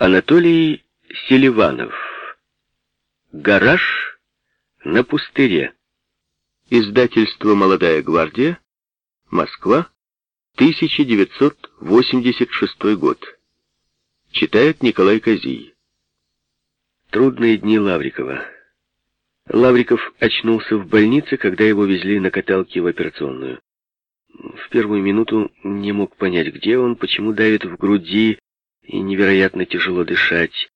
Анатолий Селиванов. Гараж на пустыре. Издательство «Молодая гвардия», Москва, 1986 год. Читает Николай Козий. Трудные дни Лаврикова. Лавриков очнулся в больнице, когда его везли на каталке в операционную. В первую минуту не мог понять, где он, почему давит в груди и невероятно тяжело дышать.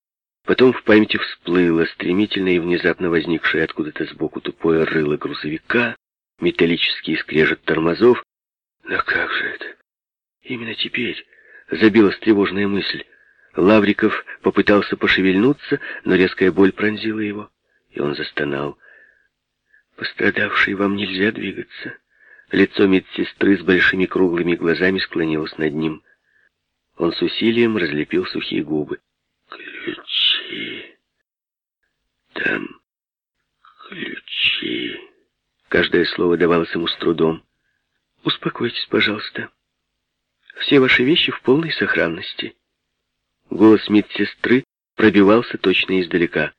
Потом в памяти всплыло стремительно и внезапно возникшее откуда-то сбоку тупое рыло грузовика, металлический скрежет тормозов. Но как же это? Именно теперь забилась тревожная мысль. Лавриков попытался пошевельнуться, но резкая боль пронзила его, и он застонал. Пострадавший, вам нельзя двигаться. Лицо медсестры с большими круглыми глазами склонилось над ним. Он с усилием разлепил сухие губы. «Ключи. Там ключи». Каждое слово давалось ему с трудом. «Успокойтесь, пожалуйста. Все ваши вещи в полной сохранности». Голос медсестры пробивался точно издалека.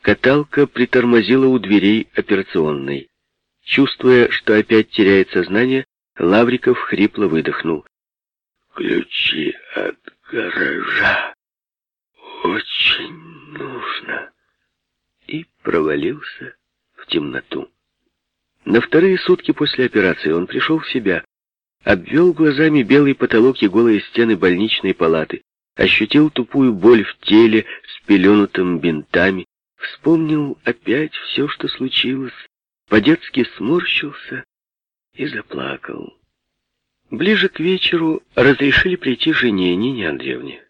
Каталка притормозила у дверей операционной. Чувствуя, что опять теряет сознание, Лавриков хрипло выдохнул. «Ключи от гаража очень нужно!» И провалился в темноту. На вторые сутки после операции он пришел в себя, обвел глазами белый потолок и голые стены больничной палаты, ощутил тупую боль в теле с пеленутым бинтами, вспомнил опять все, что случилось, по-детски сморщился и заплакал. Ближе к вечеру разрешили прийти жене Нине Андреевне.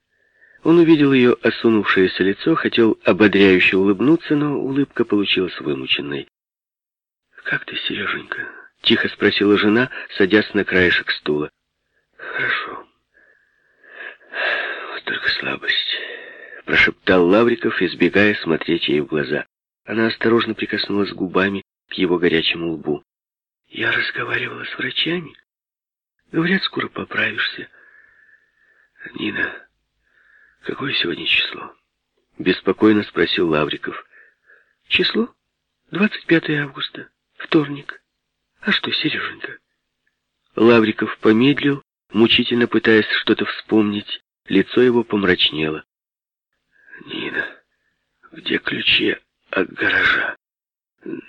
Он увидел ее осунувшееся лицо, хотел ободряюще улыбнуться, но улыбка получилась вымученной. «Как ты, Сереженька?» — тихо спросила жена, садясь на краешек стула. «Хорошо. Вот только слабость», — прошептал Лавриков, избегая смотреть ей в глаза. Она осторожно прикоснулась губами к его горячему лбу. «Я разговаривала с врачами. Говорят, скоро поправишься. Нина, какое сегодня число?» Беспокойно спросил Лавриков. «Число? 25 августа. Вторник. А что, Сереженька?» Лавриков помедлил, мучительно пытаясь что-то вспомнить. Лицо его помрачнело. «Нина, где ключи от гаража?»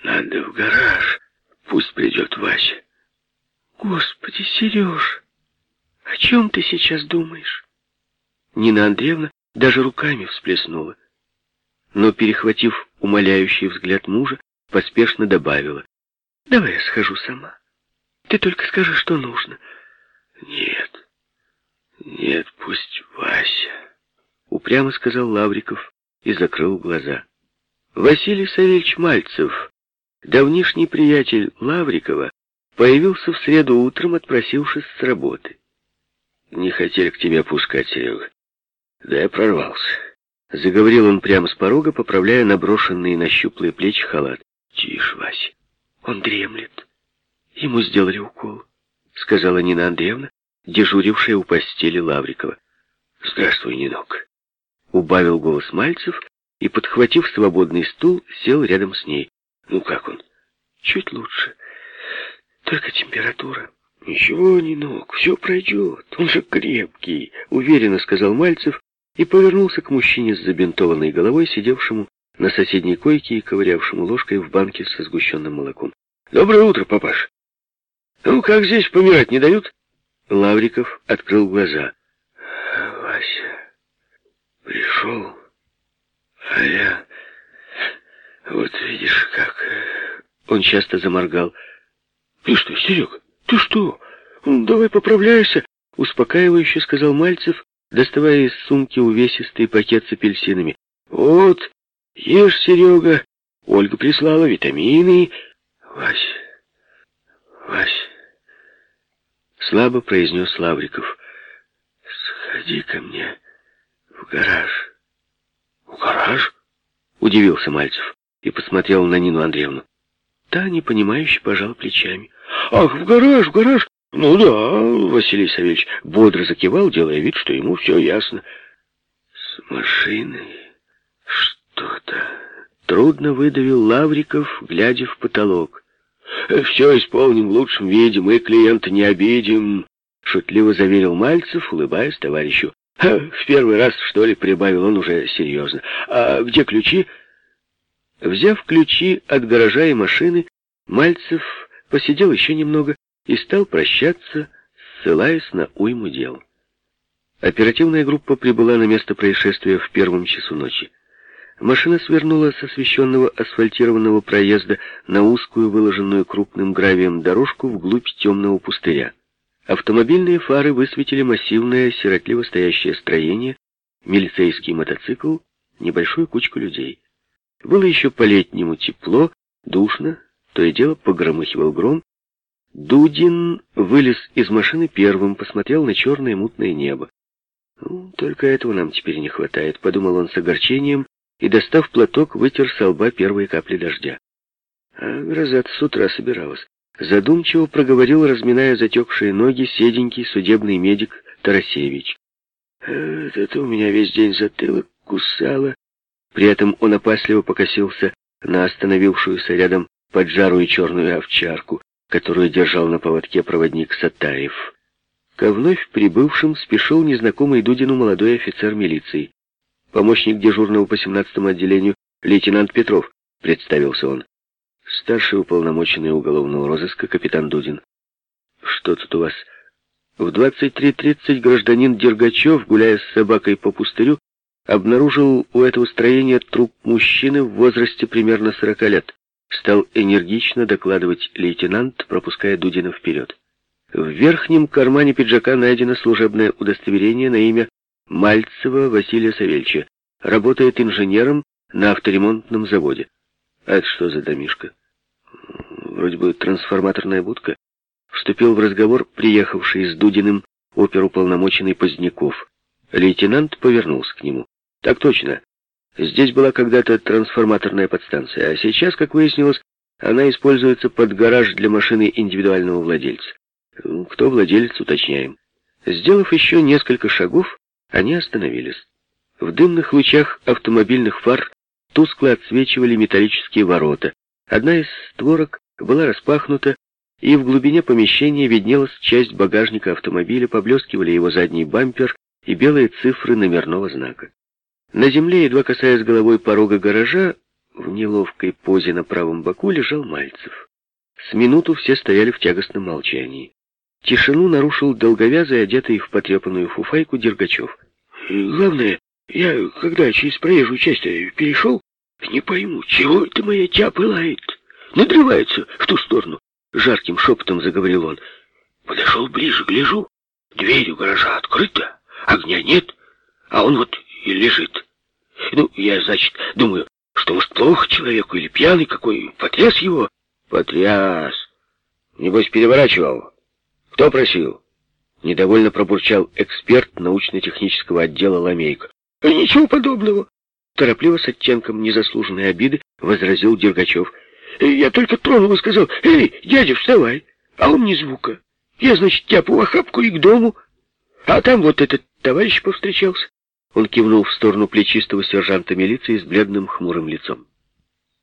Надо в гараж. Пусть придет Вася. Господи, Сереж, о чем ты сейчас думаешь? Нина Андреевна даже руками всплеснула. Но, перехватив умоляющий взгляд мужа, поспешно добавила. Давай я схожу сама. Ты только скажи, что нужно. Нет, нет, пусть Вася. Упрямо сказал Лавриков и закрыл глаза. Василий Савельевич Мальцев, давнишний приятель Лаврикова, появился в среду утром, отпросившись с работы. «Не хотели к тебе пускать, Серега. Да я прорвался». Заговорил он прямо с порога, поправляя наброшенный на щуплые плечи халат. «Тише, Вася, он дремлет. Ему сделали укол», — сказала Нина Андреевна, дежурившая у постели Лаврикова. «Здравствуй, Нинок», — убавил голос Мальцев, и, подхватив свободный стул, сел рядом с ней. «Ну как он?» «Чуть лучше. Только температура». «Ничего, не ног, все пройдет. Он же крепкий», — уверенно сказал Мальцев и повернулся к мужчине с забинтованной головой, сидевшему на соседней койке и ковырявшему ложкой в банке со сгущенным молоком. «Доброе утро, папаш!» «Ну, как здесь помирать не дают?» Лавриков открыл глаза. «Вася пришел...» А я... Вот видишь, как... Он часто заморгал. Ты что, Серега, ты что? Давай поправляйся, успокаивающе сказал Мальцев, доставая из сумки увесистый пакет с апельсинами. Вот, ешь, Серега, Ольга прислала витамины. Вась, Вась, слабо произнес Лавриков. Сходи ко мне в гараж. «В гараж?» — удивился Мальцев и посмотрел на Нину Андреевну. Та, непонимающе, пожала плечами. «Ах, в гараж, в гараж! Ну да!» — Василий Савельевич бодро закивал, делая вид, что ему все ясно. С машиной что-то. Трудно выдавил Лавриков, глядя в потолок. «Все исполним в лучшем виде, мы клиента не обидим», — шутливо заверил Мальцев, улыбаясь товарищу. «В первый раз, что ли, прибавил он уже серьезно. А где ключи?» Взяв ключи от гаража и машины, Мальцев посидел еще немного и стал прощаться, ссылаясь на уйму дел. Оперативная группа прибыла на место происшествия в первом часу ночи. Машина свернула с освещенного асфальтированного проезда на узкую, выложенную крупным гравием дорожку вглубь темного пустыря. Автомобильные фары высветили массивное, сиротливо стоящее строение, милицейский мотоцикл, небольшую кучку людей. Было еще по-летнему тепло, душно, то и дело погромыхивал гром. Дудин вылез из машины первым, посмотрел на черное мутное небо. «Ну, только этого нам теперь не хватает», — подумал он с огорчением, и, достав платок, вытер со лба первые капли дождя. А гроза с утра собиралась. Задумчиво проговорил, разминая затекшие ноги, седенький судебный медик Тарасевич. «Э, «Это у меня весь день затылок кусало». При этом он опасливо покосился на остановившуюся рядом поджарую черную овчарку, которую держал на поводке проводник Сатаев. Ко вновь прибывшим спешил незнакомый Дудину молодой офицер милиции. Помощник дежурного по 17-му отделению, лейтенант Петров, представился он. Старший уполномоченный уголовного розыска, капитан Дудин. Что тут у вас? В 23.30 гражданин Дергачев, гуляя с собакой по пустырю, обнаружил у этого строения труп мужчины в возрасте примерно 40 лет. Стал энергично докладывать лейтенант, пропуская Дудина вперед. В верхнем кармане пиджака найдено служебное удостоверение на имя Мальцева Василия Савельевича. Работает инженером на авторемонтном заводе. А это что за домишка? Вроде бы трансформаторная будка. Вступил в разговор приехавший с Дудиным оперуполномоченный Поздняков. Лейтенант повернулся к нему. Так точно. Здесь была когда-то трансформаторная подстанция, а сейчас, как выяснилось, она используется под гараж для машины индивидуального владельца. Кто владелец, уточняем. Сделав еще несколько шагов, они остановились. В дымных лучах автомобильных фар тускло отсвечивали металлические ворота. Одна из створок была распахнута, и в глубине помещения виднелась часть багажника автомобиля, поблескивали его задний бампер и белые цифры номерного знака. На земле, едва касаясь головой порога гаража, в неловкой позе на правом боку лежал Мальцев. С минуту все стояли в тягостном молчании. Тишину нарушил долговязый, одетый в потрепанную фуфайку Дергачев. «Главное, я, когда через проезжую часть перешел, не пойму, чего это моя тя пылает? Надрывается в ту сторону!» Жарким шепотом заговорил он. Подошел ближе, гляжу. Дверь у гаража открыта, огня нет, а он вот и лежит. Ну, я, значит, думаю, что, может, плохо человеку или пьяный какой, потряс его? Потряс. Небось, переворачивал. «Кто просил?» Недовольно пробурчал эксперт научно-технического отдела Ламейко. «Ничего подобного!» Торопливо с оттенком незаслуженной обиды возразил Дергачев. «Я только тронул и сказал, «Эй, дядя, вставай!» А он ни звука. Я, значит, тяпу в охапку и к дому. А там вот этот товарищ повстречался. Он кивнул в сторону плечистого сержанта милиции с бледным хмурым лицом.